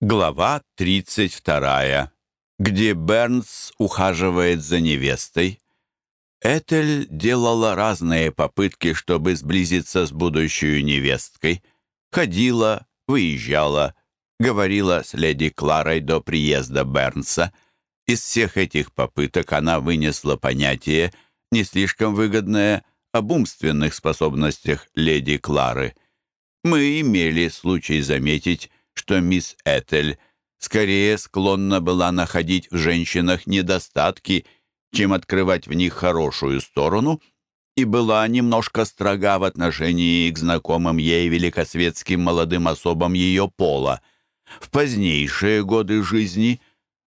Глава 32, где Бернс ухаживает за невестой. Этель делала разные попытки, чтобы сблизиться с будущей невесткой. Ходила, выезжала, говорила с леди Кларой до приезда Бернса. Из всех этих попыток она вынесла понятие, не слишком выгодное, об умственных способностях леди Клары. Мы имели случай заметить, что мисс Этель скорее склонна была находить в женщинах недостатки, чем открывать в них хорошую сторону, и была немножко строга в отношении к знакомым ей великосветским молодым особам ее пола. В позднейшие годы жизни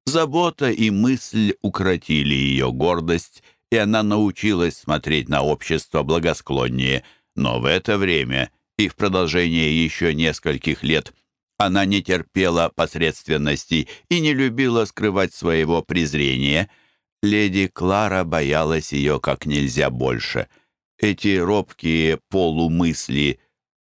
забота и мысль укротили ее гордость, и она научилась смотреть на общество благосклоннее, но в это время и в продолжение еще нескольких лет – она не терпела посредственности и не любила скрывать своего презрения. Леди Клара боялась ее как нельзя больше. Эти робкие полумысли,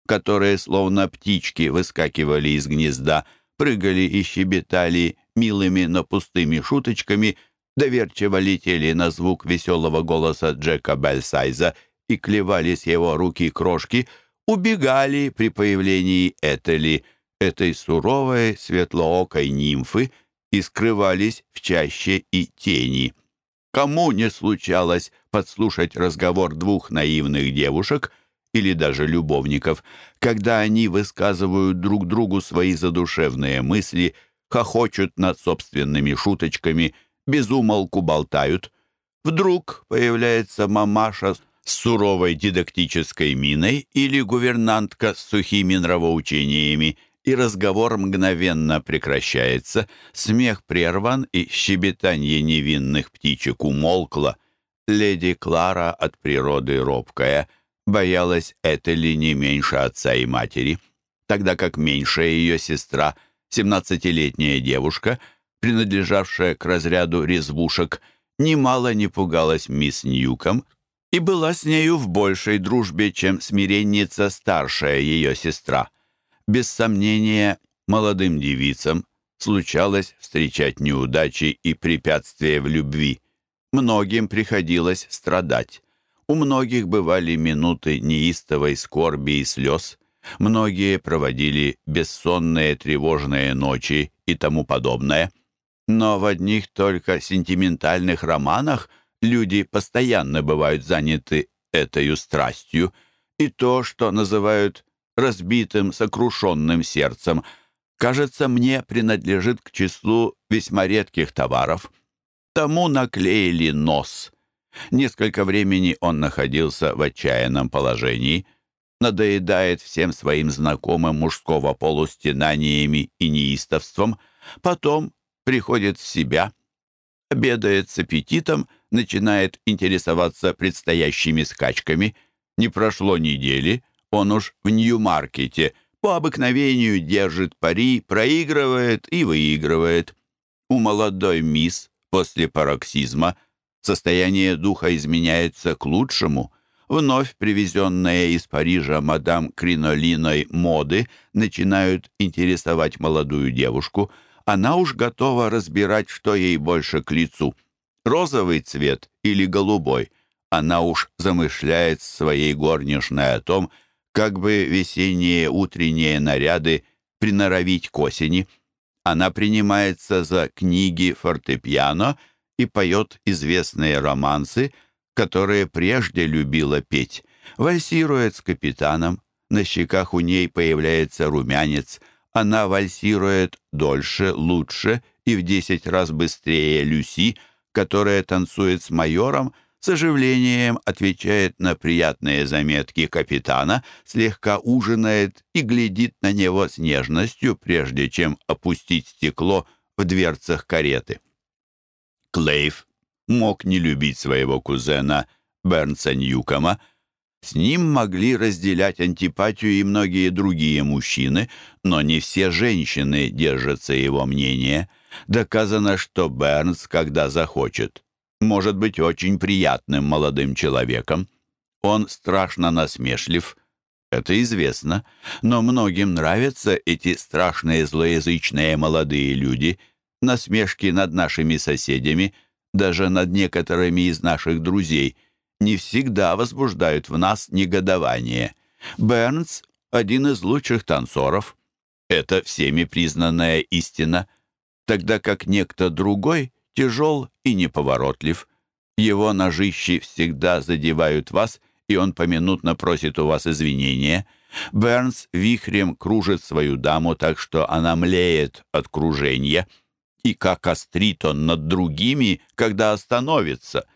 которые словно птички выскакивали из гнезда, прыгали и щебетали милыми, но пустыми шуточками, доверчиво летели на звук веселого голоса Джека Бельсайза и клевались его руки-крошки, убегали при появлении Этели — этой суровой светлоокой нимфы и скрывались в чаще и тени. Кому не случалось подслушать разговор двух наивных девушек или даже любовников, когда они высказывают друг другу свои задушевные мысли, хохочут над собственными шуточками, безумолку болтают. Вдруг появляется мамаша с суровой дидактической миной или гувернантка с сухими нравоучениями – и разговор мгновенно прекращается, смех прерван, и щебетание невинных птичек умолкло. Леди Клара от природы робкая, боялась Этели не меньше отца и матери, тогда как меньшая ее сестра, семнадцатилетняя девушка, принадлежавшая к разряду резвушек, немало не пугалась мисс Ньюком и была с нею в большей дружбе, чем смиренница старшая ее сестра — без сомнения, молодым девицам случалось встречать неудачи и препятствия в любви. Многим приходилось страдать. У многих бывали минуты неистовой скорби и слез. Многие проводили бессонные тревожные ночи и тому подобное. Но в одних только сентиментальных романах люди постоянно бывают заняты этой страстью, и то, что называют разбитым, сокрушенным сердцем, кажется, мне принадлежит к числу весьма редких товаров. Тому наклеили нос. Несколько времени он находился в отчаянном положении, надоедает всем своим знакомым мужского полу стенаниями и неистовством, потом приходит в себя, обедает с аппетитом, начинает интересоваться предстоящими скачками. Не прошло недели — он уж в Нью-Маркете по обыкновению держит пари, проигрывает и выигрывает. У молодой мисс после пароксизма состояние духа изменяется к лучшему. Вновь привезенные из Парижа мадам кринолиной моды начинают интересовать молодую девушку. Она уж готова разбирать, что ей больше к лицу. Розовый цвет или голубой. Она уж замышляет своей горничной о том, как бы весенние утренние наряды приноровить к осени. Она принимается за книги фортепиано и поет известные романсы, которые прежде любила петь. Вальсирует с капитаном, на щеках у ней появляется румянец. Она вальсирует дольше, лучше и в десять раз быстрее Люси, которая танцует с майором, с оживлением отвечает на приятные заметки капитана, слегка ужинает и глядит на него с нежностью, прежде чем опустить стекло в дверцах кареты. Клейв мог не любить своего кузена Бернса Ньюкома. С ним могли разделять антипатию и многие другие мужчины, но не все женщины держатся его мнения. Доказано, что Бернс, когда захочет, может быть очень приятным молодым человеком. Он страшно насмешлив, Это известно, но многим нравятся эти страшные злоязычные молодые люди, насмешки над нашими соседями, даже над некоторыми из наших друзей, не всегда возбуждают в нас негодование. Бернс — один из лучших танцоров. Это всеми признанная истина, тогда как некто другой тяжел и неповоротлив. Его ножищи всегда задевают вас — и он поминутно просит у вас извинения. Бернс вихрем кружит свою даму так, что она млеет от кружения. И как острит он над другими, когда остановится.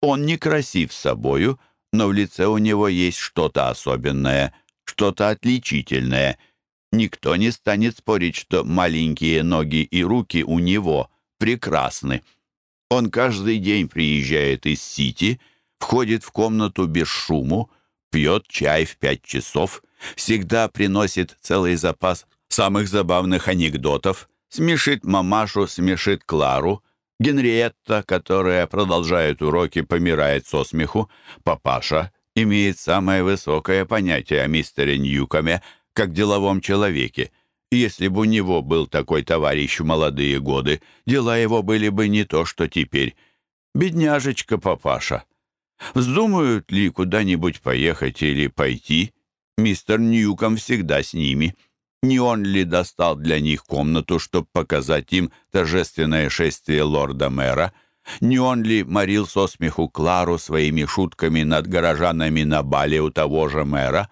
Он некрасив собою, но в лице у него есть что-то особенное, что-то отличительное. Никто не станет спорить, что маленькие ноги и руки у него прекрасны. Он каждый день приезжает из Сити — входит в комнату без шуму, пьет чай в пять часов, всегда приносит целый запас самых забавных анекдотов, смешит мамашу, смешит Клару, Генриетта, которая продолжает уроки, помирает со смеху, папаша имеет самое высокое понятие о мистере Ньюкоме, как деловом человеке. Если бы у него был такой товарищ в молодые годы, дела его были бы не то, что теперь. Бедняжечка папаша. Вздумают ли куда-нибудь поехать или пойти, мистер Ньюком всегда с ними. Не он ли достал для них комнату, чтобы показать им торжественное шествие лорда-мэра? Не он ли морил со смеху Клару своими шутками над горожанами на бале у того же мэра?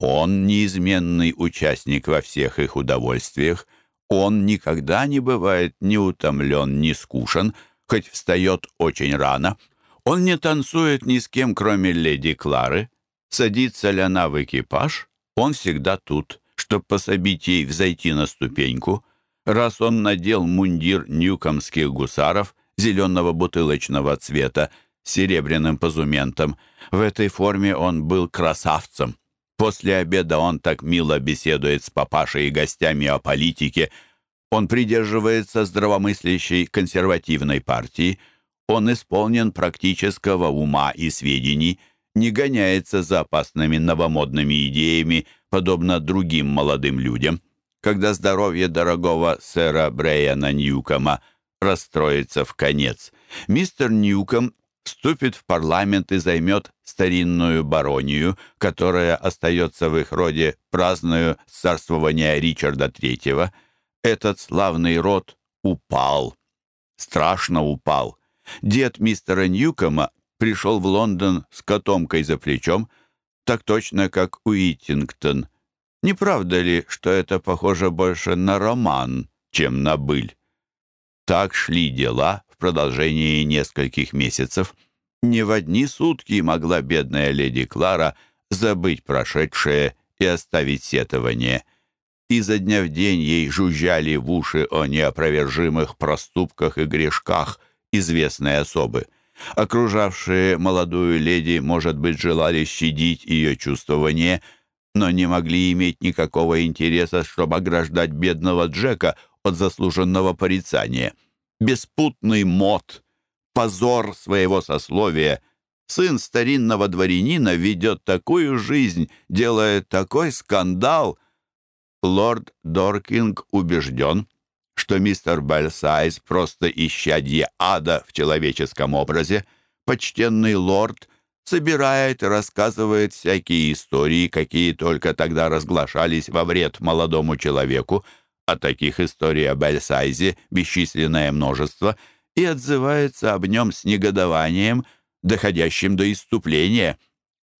Он неизменный участник во всех их удовольствиях. Он никогда не бывает ни утомлен, ни скушен, хоть встает очень рано — он не танцует ни с кем, кроме леди Клары. Садится ли она в экипаж, он всегда тут, чтобы пособить ей взойти на ступеньку. Раз он надел мундир ньюкомских гусаров зеленого бутылочного цвета с серебряным позументом, в этой форме он был красавцем. После обеда он так мило беседует с папашей и гостями о политике. Он придерживается здравомыслящей консервативной партии – он исполнен практического ума и сведений, не гоняется за опасными новомодными идеями, подобно другим молодым людям. Когда здоровье дорогого сэра Брейана Ньюкома расстроится в конец, мистер Ньюком вступит в парламент и займет старинную баронию, которая остается в их роде праздную царствования Ричарда III. Этот славный род упал, страшно упал. Дед мистера Ньюкома пришел в Лондон с котомкой за плечом, так точно, как Уитингтон. Не правда ли, что это похоже больше на роман, чем на быль? Так шли дела продолжении нескольких месяцев. Не в одни сутки могла бедная леди Клара забыть прошедшее и оставить сетование. Изо дня в день ей жужжали в уши о неопровержимых проступках и грешках — известной особы. Окружавшие молодую леди, может быть, желали щадить ее чувствование, но не могли иметь никакого интереса, чтобы ограждать бедного Джека от заслуженного порицания. Беспутный мод, позор своего сословия, сын старинного дворянина ведет такую жизнь, делает такой скандал. Лорд Доркинг убежден, что мистер Бальсайз просто исчадье ада в человеческом образе, почтенный лорд собирает и рассказывает всякие истории, какие только тогда разглашались во вред молодому человеку, а таких историй о Бальсайзе бесчисленное множество, и отзывается об нем с негодованием, доходящим до иступления.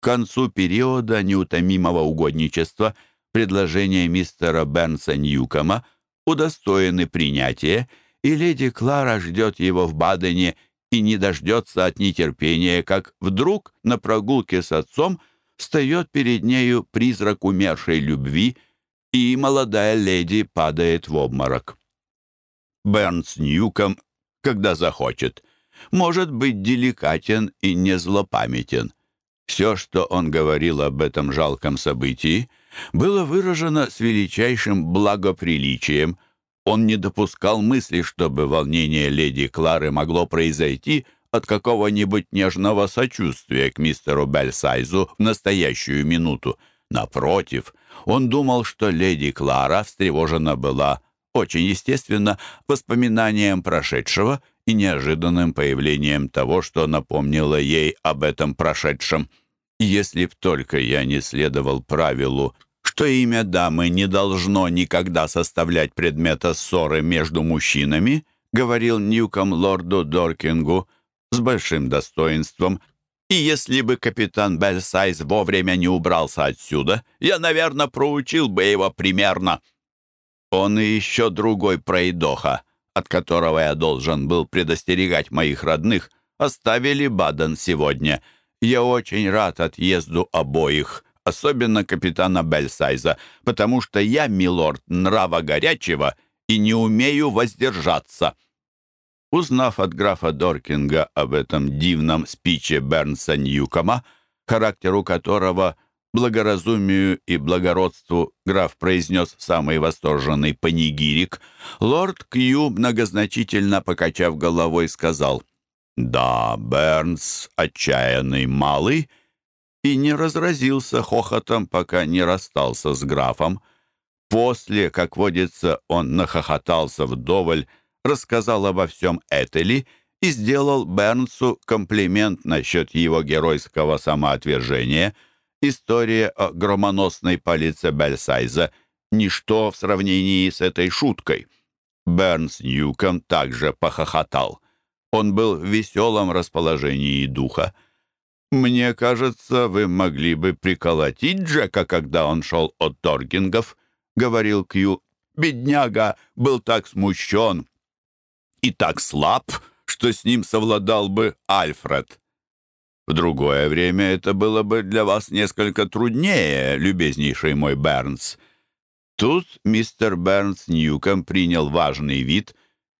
К концу периода неутомимого угодничества предложение мистера Бернса Ньюкома — удостоены принятия, и леди Клара ждет его в Бадене и не дождется от нетерпения, как вдруг на прогулке с отцом встает перед нею призрак умершей любви, и молодая леди падает в обморок. Бернс Ньюком, когда захочет, может быть деликатен и не злопамятен. Все, что он говорил об этом жалком событии, было выражено с величайшим благоприличием. Он не допускал мысли, чтобы волнение леди Клары могло произойти от какого-нибудь нежного сочувствия к мистеру Бельсайзу в настоящую минуту. Напротив, он думал, что леди Клара встревожена была очень естественно воспоминанием прошедшего и неожиданным появлением того, что напомнило ей об этом прошедшем. Если б только я не следовал правилу, что имя дамы не должно никогда составлять предмета ссоры между мужчинами, говорил Ньюком лорду Доркингу с большим достоинством, и если бы капитан Бельсайз вовремя не убрался отсюда, я, наверное, проучил бы его примерно. Он и еще другой пройдоха, от которого я должен был предостерегать моих родных, оставили Баден сегодня. Я очень рад отъезду обоих, особенно капитана Бельсайза, потому что я, милорд, нрава горячего и не умею воздержаться». Узнав от графа Доркинга об этом дивном спиче Бернса Ньюкома, характеру которого – благоразумию и благородству граф произнес самый восторженный панигирик, лорд Кью, многозначительно покачав головой, сказал «Да, Бернс отчаянный малый» и не разразился хохотом, пока не расстался с графом. После, как водится, он нахохотался вдоволь, рассказал обо всем Этели и сделал Бернсу комплимент насчет его геройского самоотвержения — История о громоносной полице Бельсайза — ничто в сравнении с этой шуткой. Бернс Ньюком также похохотал. Он был в веселом расположении духа. «Мне кажется, вы могли бы приколотить Джека, когда он шел от Торгингов», — говорил Кью. «Бедняга был так смущен и так слаб, что с ним совладал бы Альфред». В другое время это было бы для вас несколько труднее, любезнейший мой Бернс». Тут мистер Бернс Ньюком принял важный вид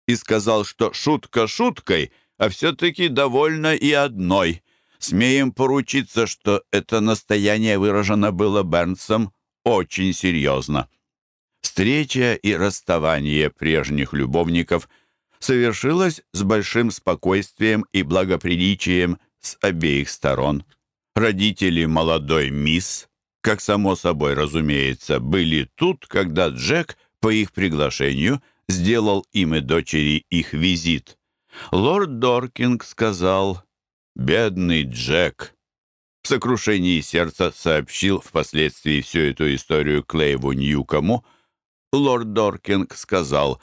и сказал, что шутка шуткой, а все-таки довольно и одной. Смеем поручиться, что это настояние выражено было Бернсом очень серьезно. Встреча и расставание прежних любовников совершилось с большим спокойствием и благоприличием с обеих сторон. Родители молодой мисс, как само собой разумеется, были тут, когда Джек по их приглашению сделал им и дочери их визит. Лорд Доркинг сказал «Бедный Джек». В сокрушении сердца сообщил впоследствии всю эту историю Клейву Ньюкому. Лорд Доркинг сказал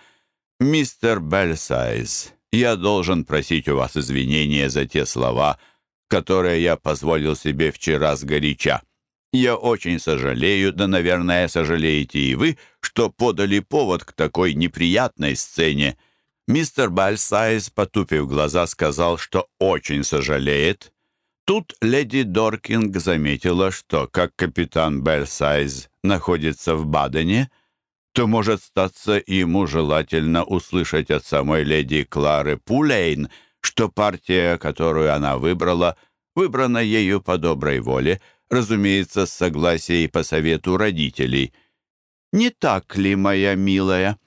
«Мистер Бельсайз, я должен просить у вас извинения за те слова, которые я позволил себе вчера сгоряча. Я очень сожалею, да, наверное, сожалеете и вы, что подали повод к такой неприятной сцене. Мистер Бальсайз, потупив глаза, сказал, что очень сожалеет. Тут леди Доркинг заметила, что, как капитан Бальсайз находится в Бадене, то может статься ему желательно услышать от самой леди Клары Пулейн, что партия, которую она выбрала, выбрана ею по доброй воле, разумеется, с согласия и по совету родителей. «Не так ли, моя милая?»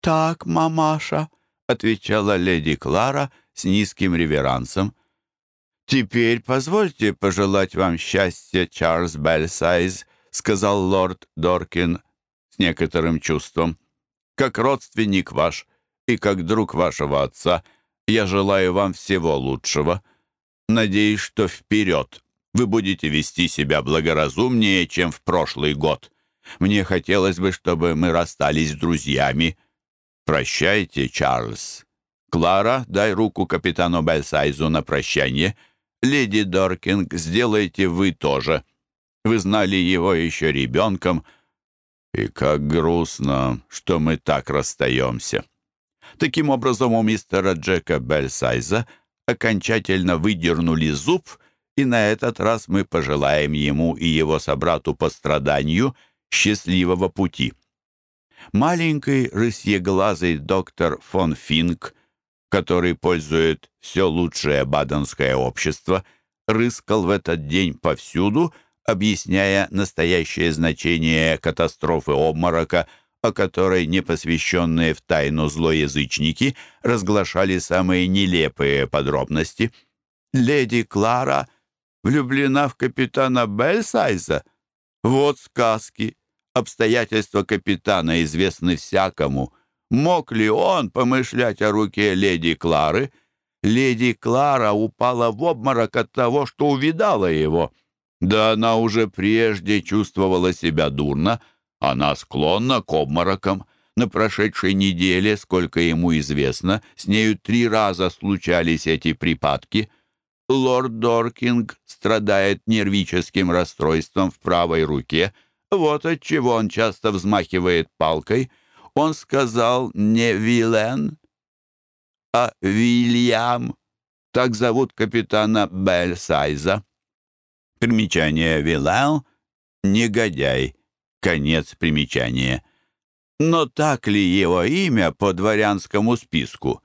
«Так, мамаша», — отвечала леди Клара с низким реверансом. «Теперь позвольте пожелать вам счастья, Чарльз Бельсайз», — сказал лорд Доркин некоторым чувством. Как родственник ваш и как друг вашего отца, я желаю вам всего лучшего. Надеюсь, что вперед вы будете вести себя благоразумнее, чем в прошлый год. Мне хотелось бы, чтобы мы расстались с друзьями. Прощайте, Чарльз. Клара, дай руку капитану Бельсайзу на прощание. Леди Доркинг, сделайте вы тоже. Вы знали его еще ребенком — и как грустно, что мы так расстаемся. Таким образом, у мистера Джека Бельсайза окончательно выдернули зуб, и на этот раз мы пожелаем ему и его собрату по страданию счастливого пути. Маленький рысьеглазый доктор фон Финк, который пользует все лучшее баденское общество, рыскал в этот день повсюду — объясняя настоящее значение катастрофы обморока, о которой непосвященные в тайну злоязычники разглашали самые нелепые подробности. «Леди Клара влюблена в капитана Бельсайза? Вот сказки, обстоятельства капитана известны всякому. Мог ли он помышлять о руке леди Клары? Леди Клара упала в обморок от того, что увидала его. Да она уже прежде чувствовала себя дурно. Она склонна к обморокам. На прошедшей неделе, сколько ему известно, с нею три раза случались эти припадки. Лорд Доркинг страдает нервическим расстройством в правой руке. Вот отчего он часто взмахивает палкой. Он сказал не Вилен, а Вильям. Так зовут капитана Бельсайза. Примечание Вилен — негодяй. Конец примечания. Но так ли его имя по дворянскому списку?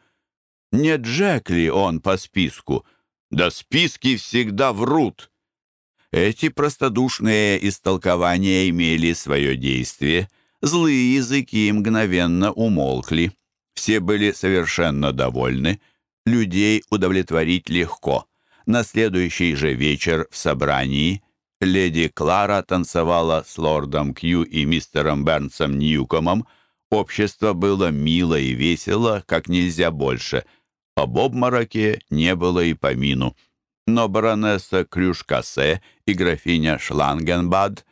Не Джек ли он по списку? Да списки всегда врут. Эти простодушные истолкования имели свое действие. Злые языки мгновенно умолкли. Все были совершенно довольны. Людей удовлетворить легко. На следующий же вечер в собрании леди Клара танцевала с лордом Кью и мистером Бернсом Ньюкомом. Общество было мило и весело, как нельзя больше. Об обмороке не было и помину. Но баронесса Крюшкасе и графиня Шлангенбад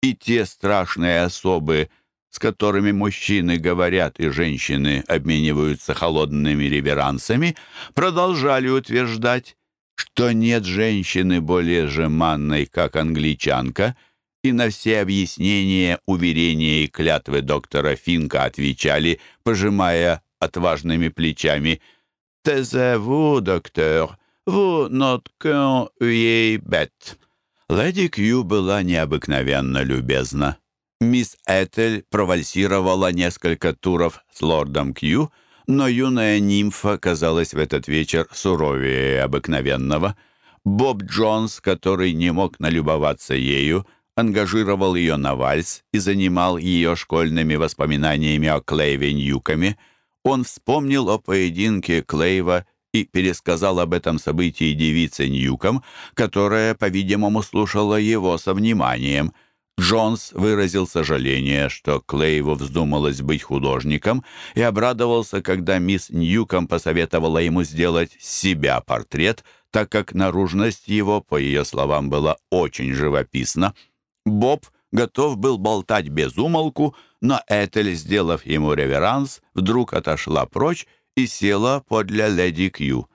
и те страшные особы, с которыми мужчины говорят и женщины обмениваются холодными реверансами, продолжали утверждать, что нет женщины более жеманной, как англичанка, и на все объяснения, уверения и клятвы доктора Финка отвечали, пожимая отважными плечами «Taisez-vous, доктор, vous not qu'un vieille bête». Леди Кью была необыкновенно любезна. Мисс Этель провальсировала несколько туров с лордом Кью — но юная нимфа казалась в этот вечер суровее обыкновенного. Боб Джонс, который не мог налюбоваться ею, ангажировал ее на вальс и занимал ее школьными воспоминаниями о Клейве Ньюкоме. Он вспомнил о поединке Клейва и пересказал об этом событии девице Ньюком, которая, по-видимому, слушала его со вниманием — Джонс выразил сожаление, что Клейву вздумалось быть художником, и обрадовался, когда мисс Ньюком посоветовала ему сделать себя портрет, так как наружность его, по ее словам, была очень живописна. Боб готов был болтать без умолку, но Этель, сделав ему реверанс, вдруг отошла прочь и села подле леди Кью.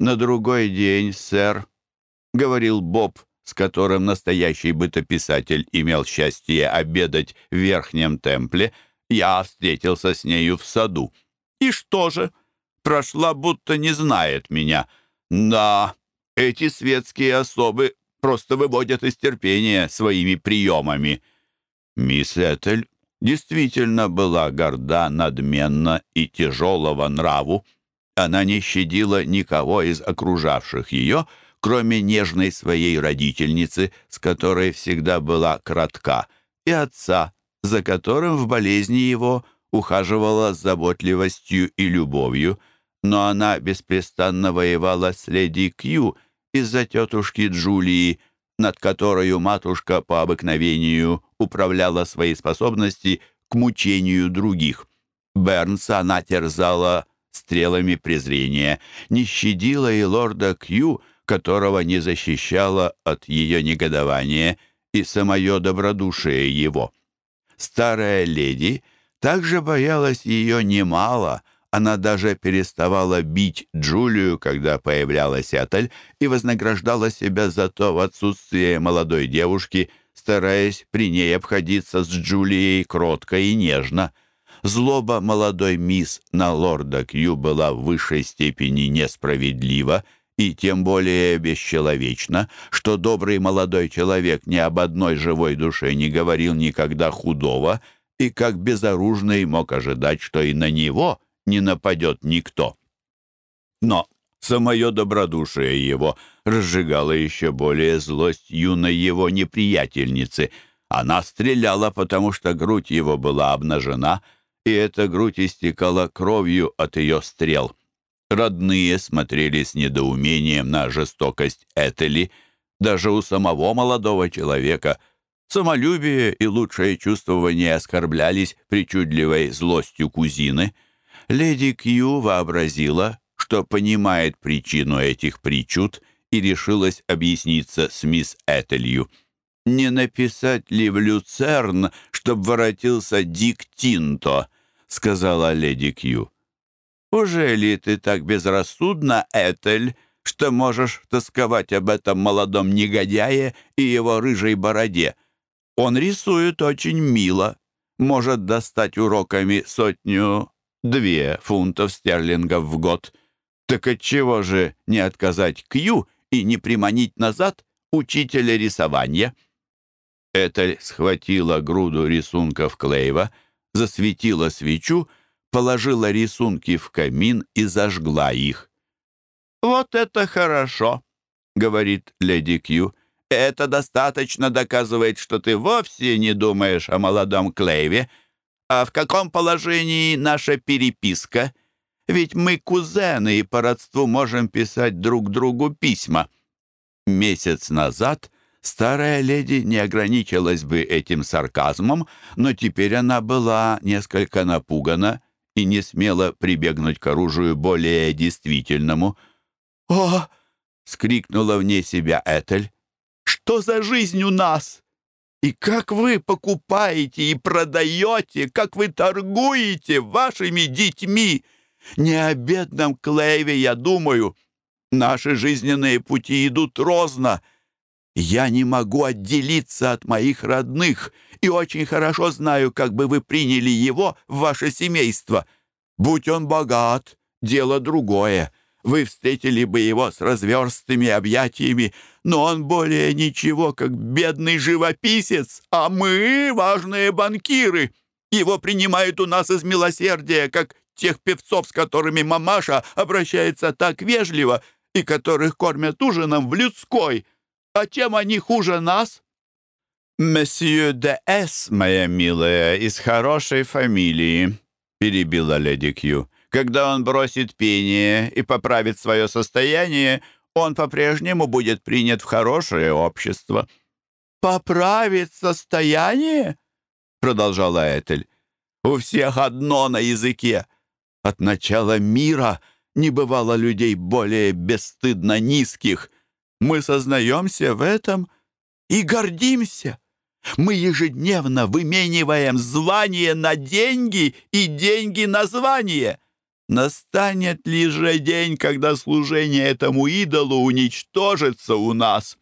«На другой день, сэр», — говорил Боб, — с которым настоящий бытописатель имел счастье обедать в Верхнем Темпле, я встретился с нею в саду. И что же? Прошла, будто не знает меня. Да, эти светские особы просто выводят из терпения своими приемами. Мисс Этель действительно была горда, надменна и тяжелого нраву. Она не щадила никого из окружавших ее, кроме нежной своей родительницы, с которой всегда была кратка, и отца, за которым в болезни его ухаживала с заботливостью и любовью, но она беспрестанно воевала с леди Кью из-за тетушки Джулии, над которой матушка по обыкновению управляла свои способности к мучению других. Бернса она терзала стрелами презрения, не щадила и лорда Кью, которого не защищало от ее негодования и самое добродушие его. Старая леди также боялась ее немало, она даже переставала бить Джулию, когда появлялась Этель, и вознаграждала себя за то в отсутствие молодой девушки, стараясь при ней обходиться с Джулией кротко и нежно. Злоба молодой мисс на лорда Кью была в высшей степени несправедлива, и тем более бесчеловечно, что добрый молодой человек ни об одной живой душе не говорил никогда худого, и как безоружный мог ожидать, что и на него не нападет никто. Но самое добродушие его разжигало еще более злость юной его неприятельницы. Она стреляла, потому что грудь его была обнажена, и эта грудь истекала кровью от ее стрел. Родные смотрели с недоумением на жестокость Этели. Даже у самого молодого человека Самолюбие и лучшее чувствование оскорблялись причудливой злостью кузины. Леди Кью вообразила, что понимает причину этих причуд и решилась объясниться с мисс Этелью. «Не написать ли в Люцерн, чтоб воротился Дик Тинто?» — сказала леди Кью. «Уже ли ты так безрассудна, Этель, что можешь тосковать об этом молодом негодяе и его рыжей бороде? Он рисует очень мило, может достать уроками сотню-две фунтов стерлингов в год. Так отчего же не отказать Кью и не приманить назад учителя рисования?» Этель схватила груду рисунков Клейва, засветила свечу, положила рисунки в камин и зажгла их. «Вот это хорошо», — говорит леди Кью. «Это достаточно доказывает, что ты вовсе не думаешь о молодом Клейве. А в каком положении наша переписка? Ведь мы кузены и по родству можем писать друг другу письма». Месяц назад старая леди не ограничилась бы этим сарказмом, но теперь она была несколько напугана и не смела прибегнуть к оружию более действительному — «О!» — скрикнула вне себя Этель. «Что за жизнь у нас? И как вы покупаете и продаете, как вы торгуете вашими детьми? Не о бедном Клейве я думаю. Наши жизненные пути идут розно. Я не могу отделиться от моих родных и очень хорошо знаю, как бы вы приняли его в ваше семейство. Будь он богат, дело другое» вы встретили бы его с разверстыми объятиями, но он более ничего, как бедный живописец, а мы — важные банкиры. Его принимают у нас из милосердия, как тех певцов, с которыми мамаша обращается так вежливо и которых кормят ужином в людской. А чем они хуже нас?» «Месье де С, моя милая, из хорошей фамилии», — перебила леди Кью. Когда он бросит пение и поправит свое состояние, он по-прежнему будет принят в хорошее общество». «Поправит состояние?» — продолжала Этель. «У всех одно на языке. От начала мира не бывало людей более бесстыдно низких. Мы сознаемся в этом и гордимся. Мы ежедневно вымениваем звание на деньги и деньги на звание. Настанет ли же день, когда служение этому идолу уничтожится у нас?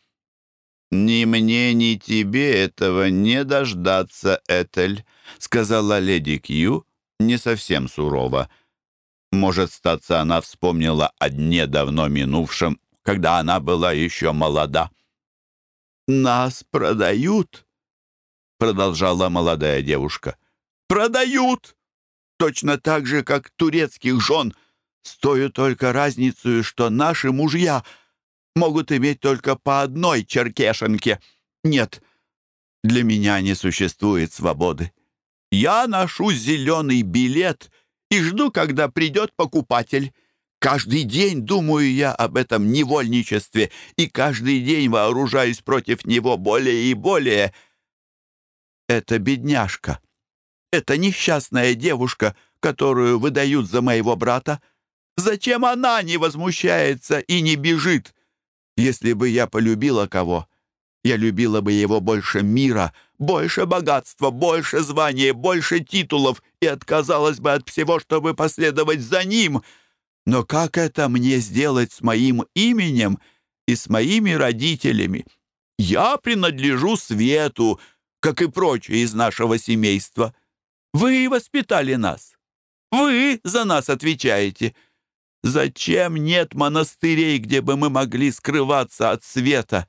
«Ни мне, ни тебе этого не дождаться, Этель», — сказала леди Кью не совсем сурово. Может, статься она вспомнила о дне давно минувшем, когда она была еще молода. «Нас продают?» — продолжала молодая девушка. «Продают! точно так же, как турецких жен, с только разницей, что наши мужья могут иметь только по одной черкешенке. Нет, для меня не существует свободы. Я ношу зеленый билет и жду, когда придет покупатель. Каждый день думаю я об этом невольничестве, и каждый день вооружаюсь против него более и более. Это бедняжка. Эта несчастная девушка, которую выдают за моего брата, зачем она не возмущается и не бежит? Если бы я полюбила кого, я любила бы его больше мира, больше богатства, больше звания, больше титулов и отказалась бы от всего, чтобы последовать за ним. Но как это мне сделать с моим именем и с моими родителями? Я принадлежу свету, как и прочие из нашего семейства. Вы воспитали нас. Вы за нас отвечаете. Зачем нет монастырей, где бы мы могли скрываться от света?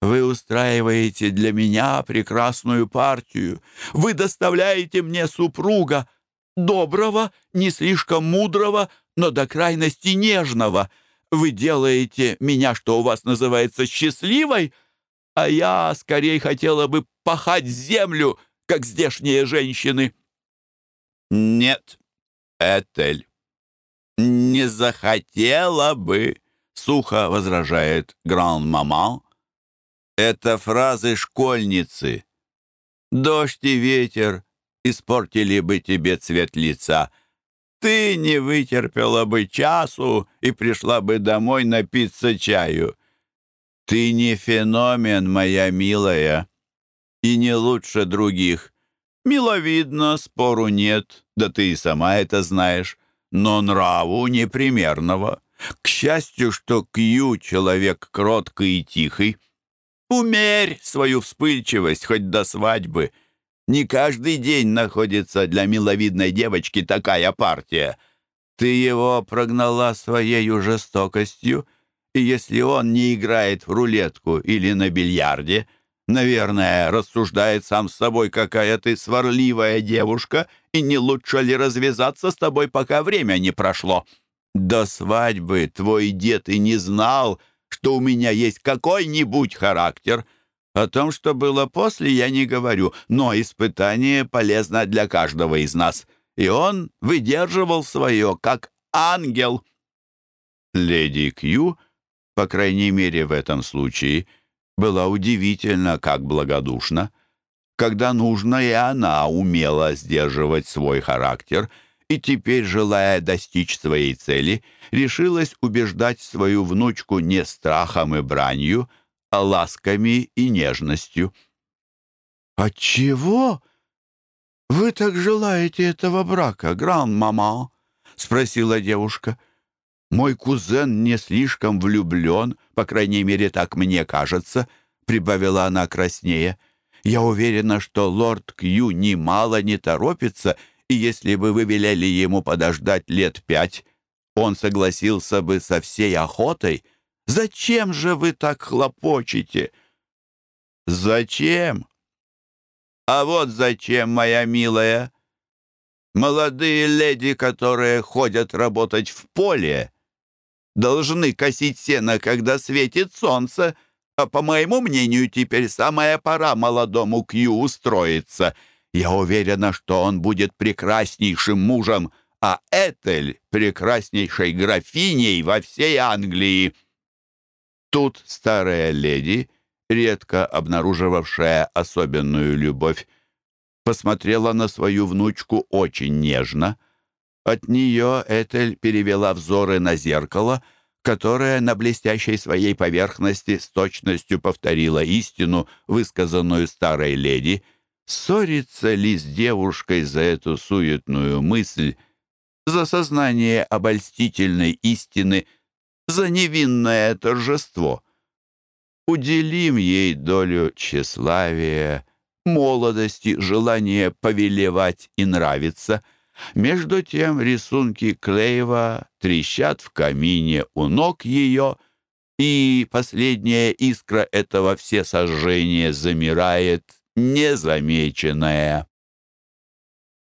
Вы устраиваете для меня прекрасную партию. Вы доставляете мне супруга, доброго, не слишком мудрого, но до крайности нежного. Вы делаете меня, что у вас называется, счастливой, а я скорее хотела бы пахать землю, как здешние женщины». «Нет, Этель, не захотела бы», — сухо возражает гран-мама. «Это фразы школьницы, Дождь и ветер испортили бы тебе цвет лица. Ты не вытерпела бы часу и пришла бы домой напиться чаю. Ты не феномен, моя милая, и не лучше других. Миловидно, спору нет, да ты и сама это знаешь, но нраву непримерного. К счастью, что Кью человек кроткий и тихий. Умерь свою вспыльчивость хоть до свадьбы. Не каждый день находится для миловидной девочки такая партия. Ты его прогнала своей жестокостью, и если он не играет в рулетку или на бильярде, наверное, рассуждает сам с собой, какая ты сварливая девушка, и не лучше ли развязаться с тобой, пока время не прошло. До свадьбы твой дед и не знал, что у меня есть какой-нибудь характер. О том, что было после, я не говорю, но испытание полезно для каждого из нас, и он выдерживал свое, как ангел». Леди Кью по крайней мере в этом случае, была удивительно как благодушна. Когда нужно, и она умела сдерживать свой характер, и теперь, желая достичь своей цели, решилась убеждать свою внучку не страхом и бранью, ласками и нежностью. «Отчего вы так желаете этого брака, гран-мама?» — спросила девушка. — мой кузен не слишком влюблен, по крайней мере, так мне кажется», — прибавила она краснее. «Я уверена, что лорд Кью немало не торопится, и если бы вы велели ему подождать лет пять, он согласился бы со всей охотой. Зачем же вы так хлопочете?» «Зачем?» «А вот зачем, моя милая!» Молодые леди, которые ходят работать в поле, должны косить сено, когда светит солнце, а, по моему мнению, теперь самая пора молодому Кью устроиться. Я уверена, что он будет прекраснейшим мужем, а Этель — прекраснейшей графиней во всей Англии». Тут старая леди, редко обнаруживавшая особенную любовь, посмотрела на свою внучку очень нежно — от нее Этель перевела взоры на зеркало, которое на блестящей своей поверхности с точностью повторило истину, высказанную старой леди. Ссориться ли с девушкой за эту суетную мысль, за сознание обольстительной истины, за невинное торжество? Уделим ей долю тщеславия, молодости, желания повелевать и нравиться — между тем рисунки Клеева трещат в камине у ног ее, и последняя искра этого всесожжения замирает незамеченная.